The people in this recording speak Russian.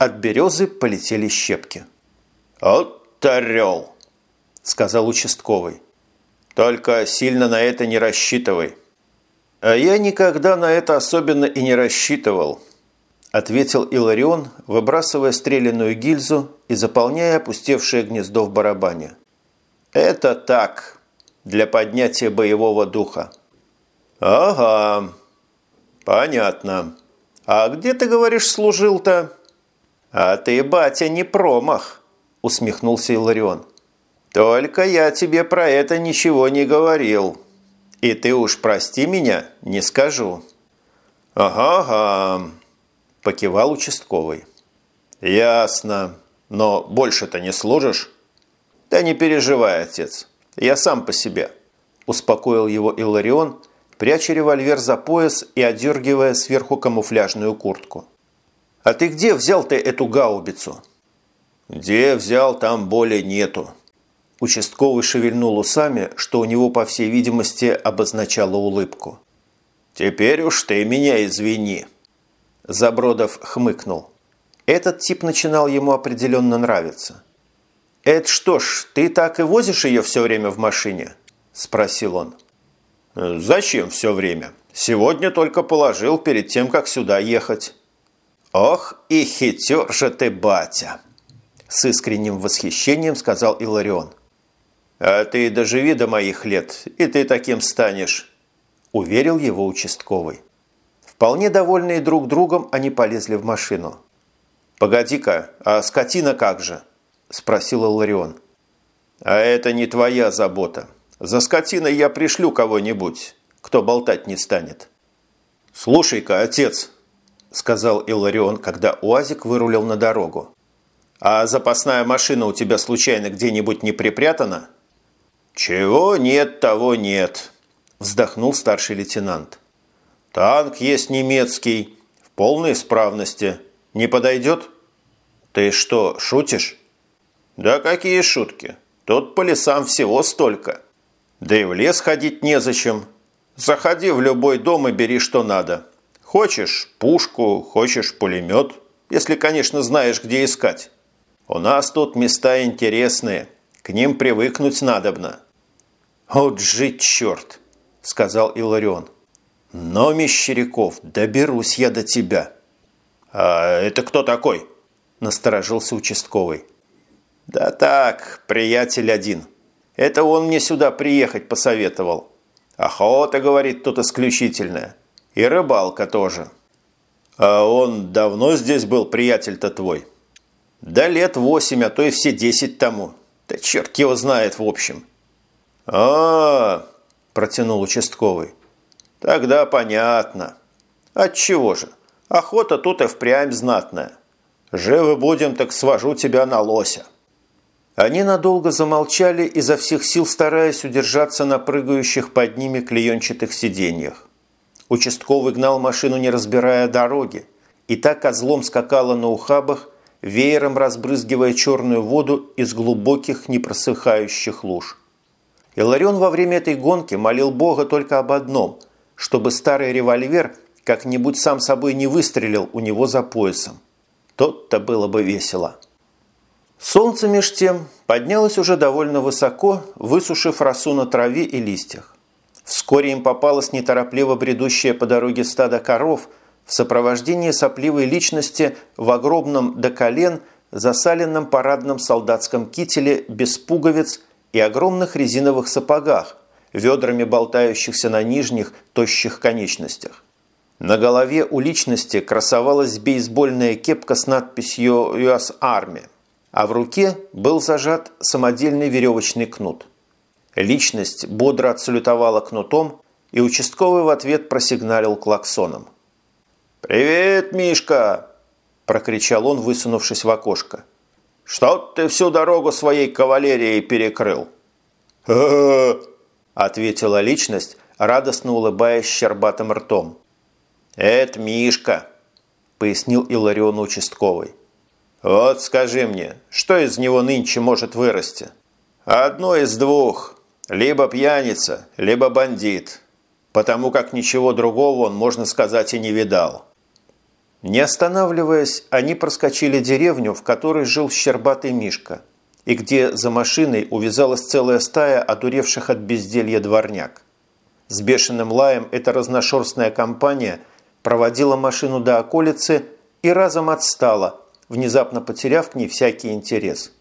От березы полетели щепки. «Вот орел!» – сказал участковый. «Только сильно на это не рассчитывай». «А я никогда на это особенно и не рассчитывал», – ответил Иларион, выбрасывая стрелянную гильзу и заполняя опустевшее гнездо в барабане. «Это так, для поднятия боевого духа». «Ага, понятно. А где, ты говоришь, служил-то?» «А ты, батя, не промах», – усмехнулся Иларион. «Только я тебе про это ничего не говорил. И ты уж прости меня, не скажу». «Ага-ага», – покивал участковый. «Ясно. Но больше-то не служишь?» «Да не переживай, отец. Я сам по себе», – успокоил его Иларион, пряча револьвер за пояс и одергивая сверху камуфляжную куртку. «А ты где взял ты эту гаубицу?» «Где взял, там боли нету». Участковый шевельнул усами, что у него, по всей видимости, обозначало улыбку. «Теперь уж ты меня извини». Забродов хмыкнул. Этот тип начинал ему определенно нравиться. «Это что ж, ты так и возишь ее все время в машине?» – спросил он. «Зачем все время? Сегодня только положил перед тем, как сюда ехать». «Ох и хитер же ты, батя!» С искренним восхищением сказал Иларион. «А ты доживи до моих лет, и ты таким станешь», уверил его участковый. Вполне довольные друг другом, они полезли в машину. «Погоди-ка, а скотина как же?» спросил Иларион. «А это не твоя забота. За скотиной я пришлю кого-нибудь, кто болтать не станет». «Слушай-ка, отец», – сказал Илларион, когда УАЗик вырулил на дорогу. «А запасная машина у тебя случайно где-нибудь не припрятана?» «Чего нет, того нет», – вздохнул старший лейтенант. «Танк есть немецкий, в полной исправности. Не подойдет?» «Ты что, шутишь?» «Да какие шутки? Тут по лесам всего столько. Да и в лес ходить незачем. Заходи в любой дом и бери что надо. Хочешь пушку, хочешь пулемет, если, конечно, знаешь, где искать. У нас тут места интересные, к ним привыкнуть надобно». «Вот же черт!» – сказал Иларион. «Но, Мещеряков, доберусь я до тебя». «А это кто такой?» – насторожился участковый. «Да так, приятель один. Это он мне сюда приехать посоветовал. Охота, говорит, тут исключительная. И рыбалка тоже. А он давно здесь был, приятель-то твой? Да лет восемь, а то и все десять тому. Да черт его знает в общем. а, -а, -а протянул участковый. Тогда понятно. Отчего же? Охота тут и впрямь знатная. Живы будем, так свожу тебя на лося. Они надолго замолчали, изо всех сил стараясь удержаться на прыгающих под ними клеенчатых сиденьях. Участковый гнал машину, не разбирая дороги, и так козлом скакала на ухабах, веером разбрызгивая черную воду из глубоких непросыхающих луж. Иларион во время этой гонки молил Бога только об одном, чтобы старый револьвер как-нибудь сам собой не выстрелил у него за поясом. Тот-то было бы весело. Солнце меж тем поднялось уже довольно высоко, высушив росу на траве и листьях. Вскоре им попалась неторопливо бредущая по дороге стадо коров в сопровождении сопливой личности в огромном до колен засаленном парадном солдатском кителе без пуговиц и огромных резиновых сапогах, ведрами болтающихся на нижних тощих конечностях. На голове у личности красовалась бейсбольная кепка с надписью «US Army», а в руке был зажат самодельный веревочный кнут. Личность бодро отсалютовала кнутом, и участковый в ответ просигналил клаксоном. «Привет, Мишка!» – прокричал он, высунувшись в окошко. «Что ты всю дорогу своей кавалерией перекрыл?» Ответила личность, радостно улыбаясь щербатым ртом. «Это Мишка!» – пояснил Иларион участковый. «Вот скажи мне, что из него нынче может вырасти?» «Одно из двух. Либо пьяница, либо бандит. Потому как ничего другого он, можно сказать, и не видал». Не останавливаясь, они проскочили деревню, в которой жил щербатый Мишка, и где за машиной увязалась целая стая одуревших от безделья дворняк. С бешеным лаем эта разношерстная компания проводила машину до околицы и разом отстала, внезапно потеряв к ней всякий интерес –